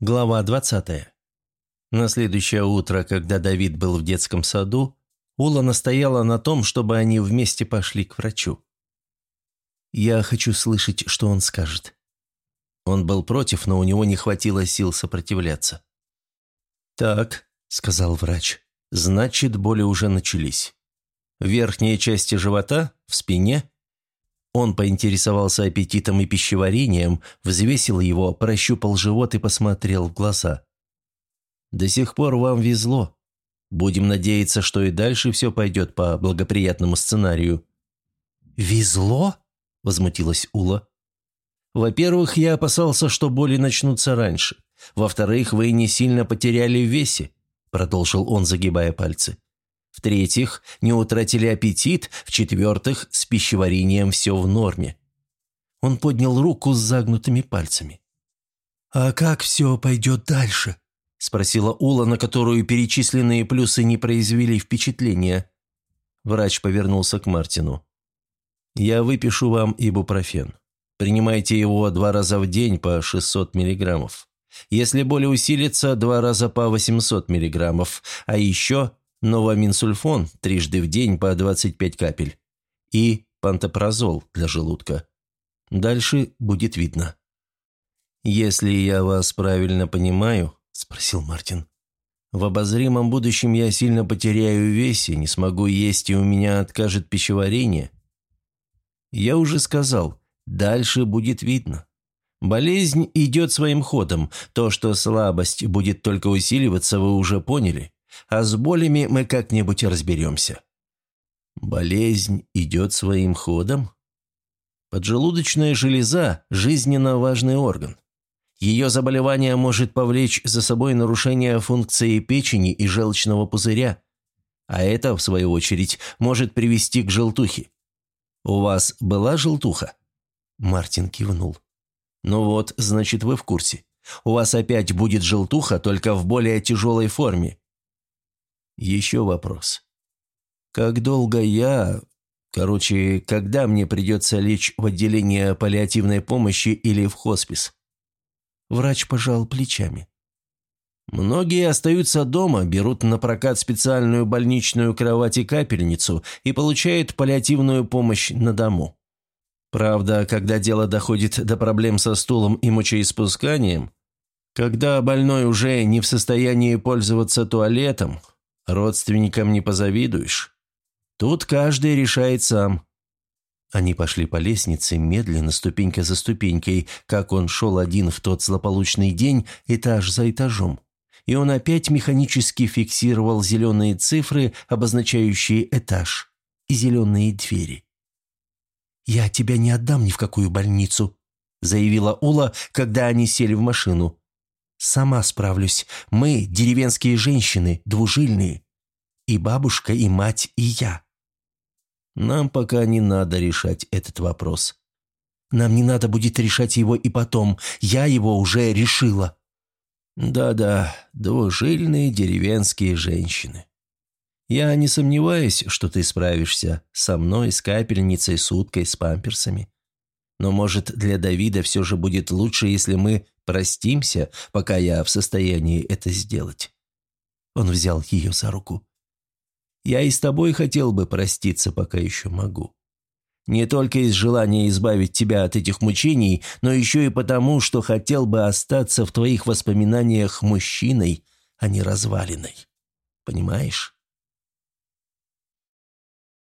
Глава 20. На следующее утро, когда Давид был в детском саду, Ула настояла на том, чтобы они вместе пошли к врачу. «Я хочу слышать, что он скажет». Он был против, но у него не хватило сил сопротивляться. «Так», — сказал врач, — «значит, боли уже начались. В верхней части живота, в спине, он поинтересовался аппетитом и пищеварением, взвесил его, прощупал живот и посмотрел в глаза. «До сих пор вам везло. Будем надеяться, что и дальше все пойдет по благоприятному сценарию». «Везло?» – возмутилась Ула. «Во-первых, я опасался, что боли начнутся раньше. Во-вторых, вы не сильно потеряли в весе», – продолжил он, загибая пальцы. В-третьих, не утратили аппетит. В-четвертых, с пищеварением все в норме. Он поднял руку с загнутыми пальцами. «А как все пойдет дальше?» – спросила Ула, на которую перечисленные плюсы не произвели впечатления. Врач повернулся к Мартину. «Я выпишу вам ибупрофен. Принимайте его два раза в день по 600 миллиграммов. Если боль усилится, два раза по 800 миллиграммов, а еще новаминсульфон трижды в день по 25 капель и пантопразол для желудка. Дальше будет видно. «Если я вас правильно понимаю», – спросил Мартин, – «в обозримом будущем я сильно потеряю весе, не смогу есть и у меня откажет пищеварение». «Я уже сказал, дальше будет видно». Болезнь идет своим ходом. То, что слабость будет только усиливаться, вы уже поняли а с болями мы как-нибудь разберемся». Болезнь идет своим ходом? Поджелудочная железа – жизненно важный орган. Ее заболевание может повлечь за собой нарушение функции печени и желчного пузыря, а это, в свою очередь, может привести к желтухе. У вас была желтуха? Мартин кивнул. Ну вот, значит, вы в курсе. У вас опять будет желтуха, только в более тяжелой форме. Еще вопрос. Как долго я... Короче, когда мне придется лечь в отделение паллиативной помощи или в хоспис? Врач пожал плечами. Многие остаются дома, берут на прокат специальную больничную кровать и капельницу и получают паллиативную помощь на дому. Правда, когда дело доходит до проблем со стулом и мочеиспусканием, когда больной уже не в состоянии пользоваться туалетом, Родственникам не позавидуешь. Тут каждый решает сам». Они пошли по лестнице, медленно, ступенька за ступенькой, как он шел один в тот злополучный день, этаж за этажом. И он опять механически фиксировал зеленые цифры, обозначающие этаж, и зеленые двери. «Я тебя не отдам ни в какую больницу», — заявила Ула, когда они сели в машину. Сама справлюсь. Мы, деревенские женщины, двужильные. И бабушка, и мать, и я. Нам пока не надо решать этот вопрос. Нам не надо будет решать его и потом. Я его уже решила. Да-да, двужильные деревенские женщины. Я не сомневаюсь, что ты справишься со мной, с капельницей, с уткой, с памперсами. Но, может, для Давида все же будет лучше, если мы простимся, пока я в состоянии это сделать». Он взял ее за руку. «Я и с тобой хотел бы проститься, пока еще могу. Не только из желания избавить тебя от этих мучений, но еще и потому, что хотел бы остаться в твоих воспоминаниях мужчиной, а не развалиной. Понимаешь?»